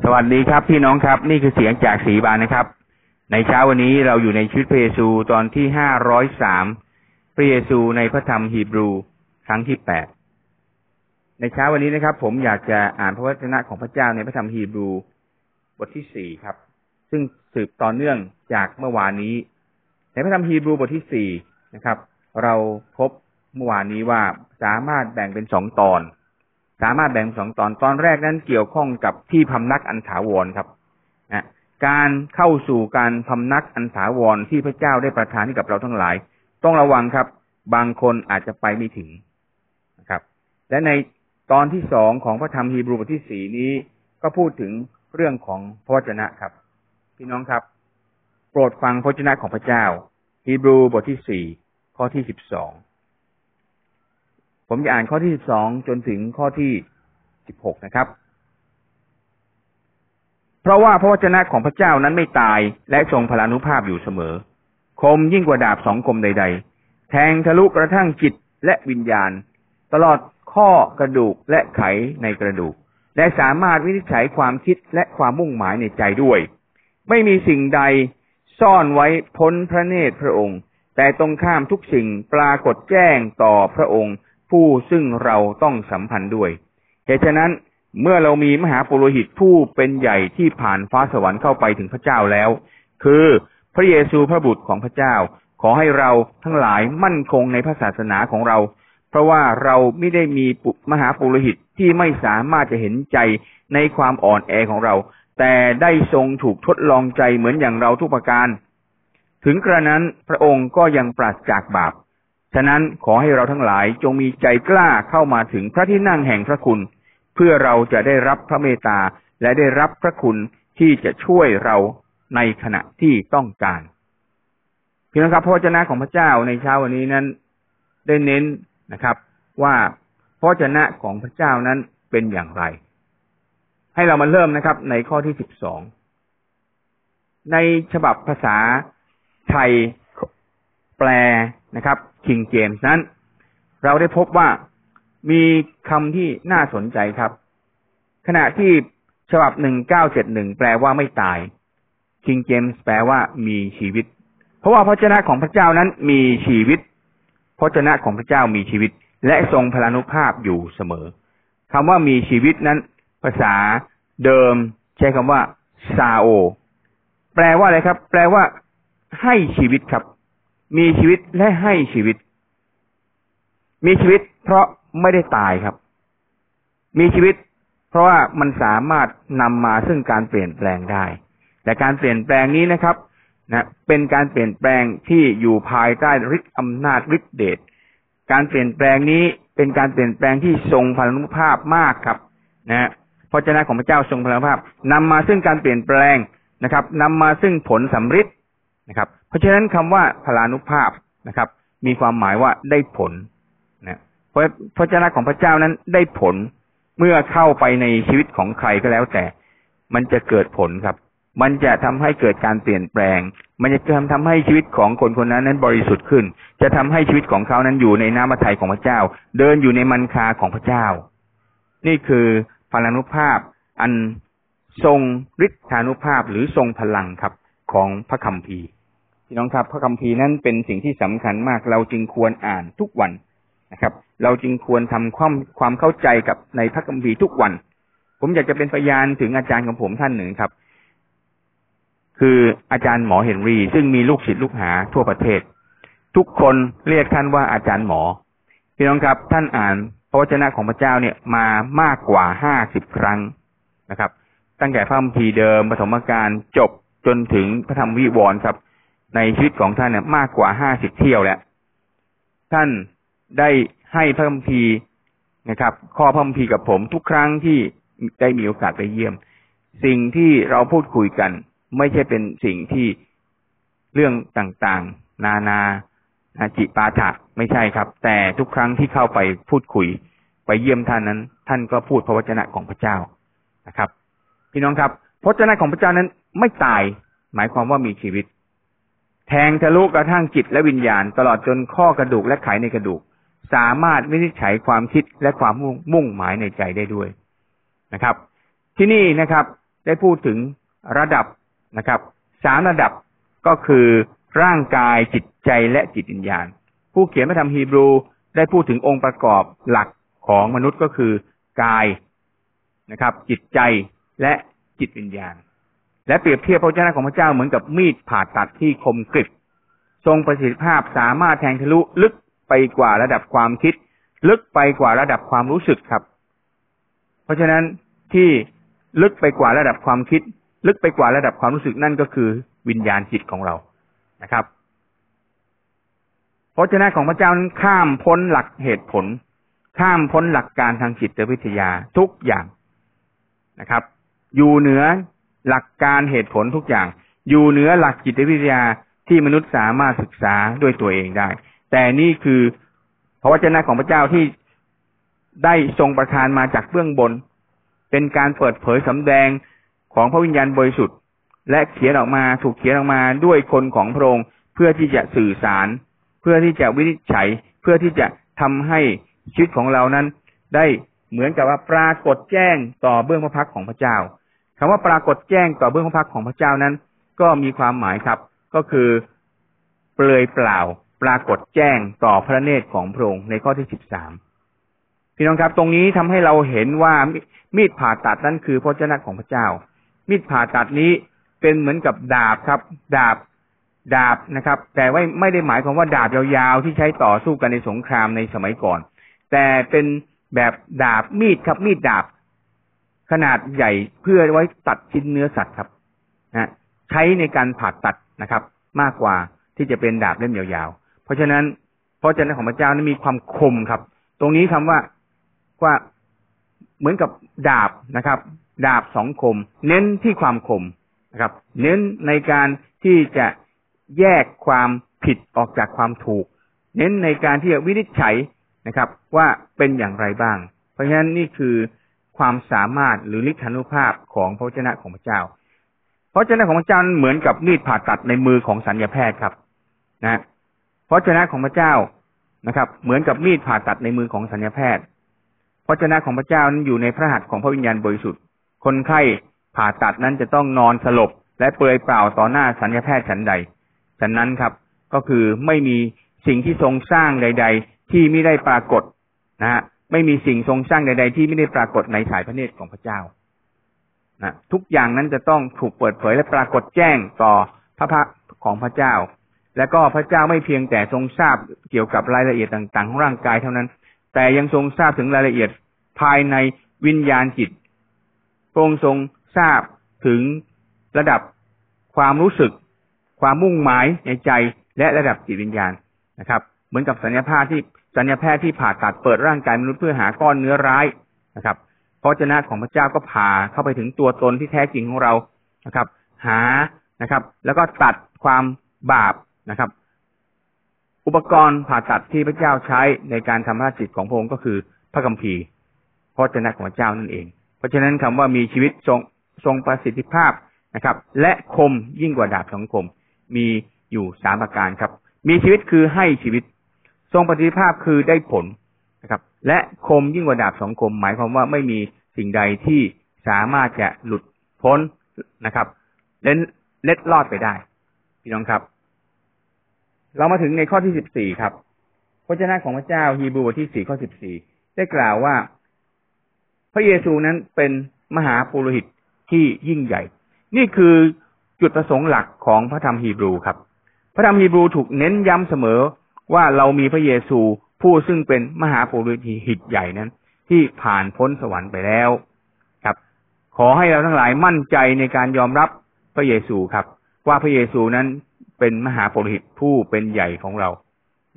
สวัสดีครับพี่น้องครับ นี่คือเสียงจากสีบานนะครับ ในเช้าวันนี้เราอยู่ในชีวิตพระเยซูตอนที่ห้าร้อยสามพระเยซูในพระธรรมฮีบรูครั้งที่แปดในเช้าวันนี้นะครับ ผมอยากจะอ่านพระวจนะของพระเจ้าในพระธรรมฮีบรูบทที่สี่ครับ ซึ่งสืบต่อเนื่องจากเมื่อวานนี้ ในพระธรรมฮีบรูบทที่สี่นะครับ เราพบเมื่อวานนี้ว่าสามารถแบ่งเป็นสองตอน สามารถแบ่งสองตอนตอนแรกนั้นเกี่ยวข้องกับที่พำนักอันถาวรครับนะการเข้าสู่การพำนักอันถาวรที่พระเจ้าได้ประทานให้กับเราทั้งหลาย ต้องระวังครับ บางคนอาจจะไปไม่ถึงนะครับ และในตอนที่สองของพระธรรมฮีบรูบทที่สี่นี้ ก็พูดถึงเรื่องของพระวจนะครับ พี่น้องครับ โปรดฟังพระวจนะของพระเจ้าฮีบรูบทที่สี่ข้อที่สิบสอง ผมจะอ่านข้อที่สิบสองจนถึงข้อที่สิบหกนะครับ เพราะว่าพระวจนะของพระเจ้านั้นไม่ตายและทรงพลานุภาพอยู่เสมอ คมยิ่งกว่าดาบสองคมใด ๆ แทงทะลุกระทั่งจิตและวิญญาณ ตลอดข้อกระดูกและไขในกระดูก และสามารถวินิจฉัยความคิดและความมุ่งหมายในใจด้วย ไม่มีสิ่งใดซ่อนไว้พ้นพระเนตรพระองค์ แต่ตรงข้ามทุกสิ่งปรากฏแจ้งต่อพระองค์ ผู้ซึ่งเราต้องสัมพันธ์ด้วยเหตุฉะนั้นเมื่อเรามีมหาปุโรหิตผู้เป็นใหญ่ที่ผ่านฟ้าสวรรค์เข้าไปถึงพระเจ้าแล้ว คือพระเยซูพระบุตรของพระเจ้า ขอให้เราทั้งหลายมั่นคงในพระศาสนาของเรา เพราะว่าเราไม่ได้มีมหาปุโรหิตที่ไม่สามารถจะเห็นใจในความอ่อนแอของเรา แต่ได้ทรงถูกทดลองใจเหมือนอย่างเราทุกประการ ถึงกระนั้นพระองค์ก็ยังปราศจากบาป ฉะนั้นขอให้เราทั้งหลายจงมีใจกล้าเข้ามาถึงพระที่นั่งแห่งพระคุณ เพื่อเราจะได้รับพระเมตตาและได้รับพระคุณที่จะช่วยเราในขณะที่ต้องการพี่น้องครับพระเจ้าของพระเจ้าในเช้าวันนี้นั้น ได้เน้นนะครับ ว่าพระเจ้าของพระเจ้านั้นเป็นอย่างไร ให้เรามาเริ่มนะครับ ในข้อที่สิบสองในฉบับภาษาไทย แปลนะครับ คิงเจมส์นั้น เราได้พบว่ามีคำที่น่าสนใจครับ ขณะที่ฉบับหนึ่งเก้าเจ็ดหนึ่งแปลว่าไม่ตายคิงเจมส์แปลว่ามีชีวิต เพราะว่าพระเจ้าของพระเจ้านั้นมีชีวิตพระเจ้าของพระเจ้ามีชีวิต และทรงพลานุภาพอยู่เสมอคำว่ามีชีวิตนั้น ภาษาเดิม ใช้คำว่าซาโอ แปลว่าอะไรครับ แปลว่า ให้ชีวิตครับ มีชีวิตและให้ชีวิต มีชีวิตเพราะไม่ได้ตายครับ มีชีวิต เพราะว่ามันสามารถนำมาซึ่งการเปลี่ยนแปลงได้ แต่การเปลี่ยนแปลงนี้นะครับนะเป็นการเปลี่ยนแปลงที่อยู่ภายใต้ฤทธิ์อำนาจฤทธิเดชการเปลี่ยนแปลงนี้เป็นการเปลี่ยนแปลงที่ทรงพลังภาพมากครับ นะพระเจ้าของพระเจ้าทรงพลังภาพนำมาซึ่งการเปลี่ยนแปลงนะครับนำมาซึ่งผลสำฤทธิ์ นะครับ เพราะฉะนั้นคำว่าพลานุภาพนะครับ มีความหมายว่าได้ผลนะเพราะพระเจ้าของพระเจ้านั้นได้ผลเมื่อเข้าไปในชีวิตของใครก็แล้วแต่ มันจะเกิดผลครับ มันจะทำให้เกิดการเปลี่ยนแปลง มันจะทำทำให้ชีวิตของคนคนนั้นนั้นบริสุทธิ์ขึ้น จะทำให้ชีวิตของเขานั้นอยู่ในน้ำพระทัยของพระเจ้า เดินอยู่ในมันคาของพระเจ้า นี่คือพลานุภาพอันทรงฤทธานุภาพหรือทรงพลังครับ ของพระคัมภีร์พี่น้องครับ พระคัมภีร์นั้นเป็นสิ่งที่สำคัญมาก เราจึงควรอ่านทุกวันนะครับ เราจึงควรทำความความเข้าใจกับในพระคัมภีร์ทุกวัน ผมอยากจะเป็นพยานถึงอาจารย์ของผมท่านหนึ่งครับ คืออาจารย์หมอเฮนรี่ ซึ่งมีลูกศิษย์ลูกหาทั่วประเทศ ทุกคนเรียกท่านว่าอาจารย์หมอ พี่น้องครับ ท่านอ่านพระวจนะของพระเจ้าเนี่ยมามากกว่าห้าสิบครั้งนะครับ ตั้งแต่พระคัมภีร์เดิมปฐมกาลจบ จนถึงพระธรรมวิวรณ์ครับ ในชีวิตของท่านเนี่ยมากกว่าห้าสิบเที่ยวแล้ว ท่านได้ให้พระคัมภีร์นะครับ ข้อพระคัมภีร์กับผมทุกครั้งที่ได้มีโอกาสไปเยี่ยม สิ่งที่เราพูดคุยกัน ไม่ใช่เป็นสิ่งที่เรื่องต่างๆ นานานาจิปาถะไม่ใช่ครับ แต่ทุกครั้งที่เข้าไปพูดคุย ไปเยี่ยมท่านนั้น ท่านก็พูดพระวจนะของพระเจ้านะครับ พี่น้องครับ พระวจนะของพระเจ้านั้นไม่ตาย หมายความว่ามีชีวิต แทงทะลุกระทั่งจิตและวิญญาณ ตลอดจนข้อกระดูกและไขในกระดูก สามารถวินิจฉัยความคิดและความมุ่งหมายในใจได้ด้วยนะครับ ที่นี่นะครับ ได้พูดถึงระดับนะครับสามระดับก็คือร่างกายจิตใจและจิตวิญญาณ ผู้เขียนพระธรรมฮีบรูได้พูดถึงองค์ประกอบหลักของมนุษย์ก็คือกายนะครับ จิตใจและ จิตวิญญาณ และเปรียบเทียบพระเจ้าของพระเจ้าเหมือนกับมีดผ่าตัดที่คมกริบทรงประสิทธิภาพสามารถแทงทะลุลึกไปกว่าระดับความคิด ลึกไปกว่าระดับความรู้สึกครับ เพราะฉะนั้นที่ลึกไปกว่าระดับความคิด ลึกไปกว่าระดับความรู้สึกนั่นก็คือวิญญาณจิตของเรานะครับพระเจ้าของพระเจ้านั้นข้ามพ้นหลักเหตุผล ข้ามพ้นหลักการทางจิตวิทยาทุกอย่างนะครับ อยู่เหนือหลักการเหตุผลทุกอย่าง อยู่เหนือหลักจิตวิทยาที่มนุษย์สามารถศึกษาด้วยตัวเองได้ แต่นี่คือพระวจนะของพระเจ้าที่ได้ทรงประทานมาจากเบื้องบน เป็นการเปิดเผยสำแดงของพระวิญญาณบริสุทธิ์ และเขียนออกมาถูกเขียนออกมาด้วยคนของพระองค์เพื่อที่จะสื่อสาร เพื่อที่จะวินิจฉัย เพื่อที่จะทำให้ชีวิตของเรานั้น ได้เหมือนกับว่าปรากฏแจ้งต่อเบื้องพระพักของพระเจ้า คำว่าปรากฏแจ้งต่อเบื้องพระพักของพระเจ้านั้น ก็มีความหมายครับ ก็คือเปลือยเปล่า ปรากฏแจ้งต่อพระเนตรของพระองค์ในข้อที่สิบสามพี่น้องครับ ตรงนี้ทำให้เราเห็นว่ามีดผ่าตัดนั้นคือพระเจ้าของพระเจ้า มีดผ่าตัดนี้เป็นเหมือนกับดาบครับ ดาบดาบนะครับ แต่ว่าไม่ได้หมายความว่าดาบยาวๆที่ใช้ต่อสู้กันในสงครามในสมัยก่อน แต่เป็นแบบดาบมีดครับมีดดาบ ขนาดใหญ่เพื่อไว้ตัดชิ้นเนื้อสัตว์ครับนะใช้ในการผ่าตัดนะครับ มากกว่าที่จะเป็นดาบเล่มยาวๆ เพราะฉะนั้นพระเจ้าของพระเจ้านั้นมีความคมครับ ตรงนี้คำว่าว่าเหมือนกับดาบนะครับ ดาบสองคม เน้นที่ความคมนะครับ เน้นในการที่จะแยกความผิดออกจากความถูก เน้นในการที่จะวินิจฉัยนะครับ ว่าเป็นอย่างไรบ้าง เพราะฉะนั้นนี่คือ ความสามารถหรือฤทธานุภาพของพระเจ้าของพระเจ้า พราะเจ้าของพระเจ้าเหมือนกับมีดผ่าตัดในมือของสัญญาแพทย์ครับนะเพราะเจ้าของพระเจ้านะครับ เหมือนกับมีดผ่าตัดในมือของสัญญาแพทย์เพราะเจ้าของพระเจ้านั้นอยู่ในพระหัตถ์ของพระวิญญาณบริสุทธิ์ คนไข้ผ่าตัดนั้นจะต้องนอนสลบ และเปลือยเปล่าต่อหน้าสัญญาแพทย์ฉันใดฉันนั้นครับ ก็คือไม่มีสิ่งที่ทรงสร้างใด ๆ ที่ไม่ได้ปรากฏนะฮะ ไม่มีสิ่งทรงสร้างใด ๆ ที่ไม่ได้ปรากฏในสายพระเนตรของพระเจ้านะทุกอย่างนั้นจะต้องถูกเปิดเผยและปรากฏแจ้งต่อพระพักของพระเจ้า และก็พระเจ้าไม่เพียงแต่ทรงทราบเกี่ยวกับรายละเอียดต่าง ๆ ของร่างกายเท่านั้น แต่ยังทรงทราบถึงรายละเอียดภายในวิญญาณจิตพระองค์ทรงทราบถึงระดับความรู้สึก ความมุ่งหมายในใจและระดับจิตวิญญาณนะครับ เหมือนกับสัญญาภาพที่สัญญาแพทย์ที่ผ่าตัดเปิดร่างกายมนุษย์เพื่อหาก้อนเนื้อร้ายนะครับพระเจ้าของพระเจ้าก็พาเข้าไปถึงตัวตนที่แท้จริงของเรานะครับ หานะครับ แล้วก็ตัดความบาปนะครับ อุปกรณ์ผ่าตัดที่พระเจ้าใช้ในการทำหน้จิตของพระองค์ก็คือพระคัมภีร์พระเจ้าของพระเจ้านั่นเอง เพราะฉะนั้นคำว่ามีชีวิตทรงทรงประสิทธิภาพนะครับ และคมยิ่งกว่าดาบสองคม มีอยู่สามประการครับ มีชีวิตคือให้ชีวิต ทรงประสิภาพคือได้ผลนะครับ และคมยิ่งกว่าดาบสองคม หมายความว่าไม่มีสิ่งใดที่สามารถจะหลุดพ้นนะครับเล่นเล็ดลอดไปได้พี่น้องครับ เรามาถึงในข้อที่สิบสี่ครับพระเจ้าของพระเจ้าฮีบรูที่สี่ข้อสิบสี่ได้กล่าวว่า พระเยซูนั้นเป็นมหาปุโรหิตที่ยิ่งใหญ่ นี่คือจุดประสงค์หลักของพระธรรมฮีบรูครับ พระธรรมฮีบรูถูกเน้นย้ำเสมอ ว่าเรามีพระเยซูผู้ซึ่งเป็นมหาปุโรหิตใหญ่นั้น ที่ผ่านพ้นสวรรค์ไปแล้วครับ ขอให้เราทั้งหลายมั่นใจในการยอมรับพระเยซูครับ ว่าพระเยซูนั้นเป็นมหาปุโรหิตผู้เป็นใหญ่ของเรา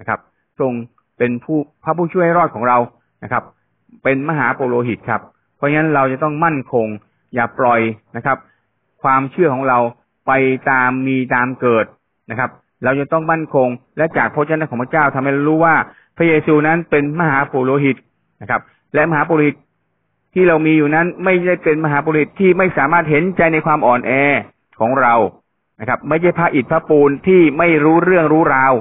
นะครับ ทรงเป็นผู้พระผู้ช่วยรอดของเรานะครับ เป็นมหาปุโรหิตครับ เพราะฉะนั้นเราจะต้องมั่นคงอย่าปล่อยนะครับ ความเชื่อของเราไปตามมีตามเกิดนะครับ เราจะต้องมั่นคง และจากพระเจ้าของพระเจ้าทำให้เรารู้ว่าพระเยซูนั้นเป็นมหาปุโรหิตนะครับ และมหาปุโรหิตที่เรามีอยู่นั้นไม่ได้เป็นมหาปุโรหิตที่ไม่สามารถเห็นใจในความอ่อนแอของเรานะครับ ไม่ใช่พระอิฐพระปูนที่ไม่รู้เรื่องรู้ราว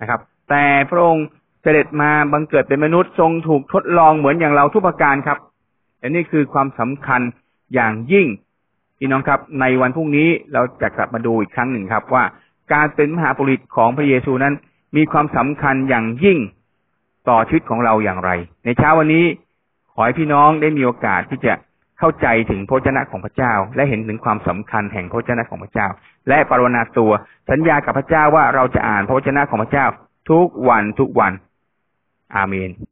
นะครับ แต่พระองค์เสด็จมาบังเกิดเป็นมนุษย์ทรงถูกทดลองเหมือนอย่างเราทุกประการครับอันนี้คือความสำคัญอย่างยิ่งพี่น้องครับ ในวันพรุ่งนี้เราจะกลับมาดูอีกครั้งหนึ่งครับว่า การเป็นมหาปุริตของพระเยซูนั้น มีความสำคัญอย่างยิ่งต่อชีวิตของเราอย่างไร ในเช้าวันนี้ขอให้พี่น้องได้มีโอกาสที่จะเข้าใจถึงพระเจ้าของพระเจ้า และเห็นถึงความสำคัญแห่งพระเจ้าของพระเจ้า และปรนนาตัวสัญญากับพระเจ้าว่าเราจะอ่านพระเจ้าของพระเจ้า ทุกวันทุกวัน อาเมน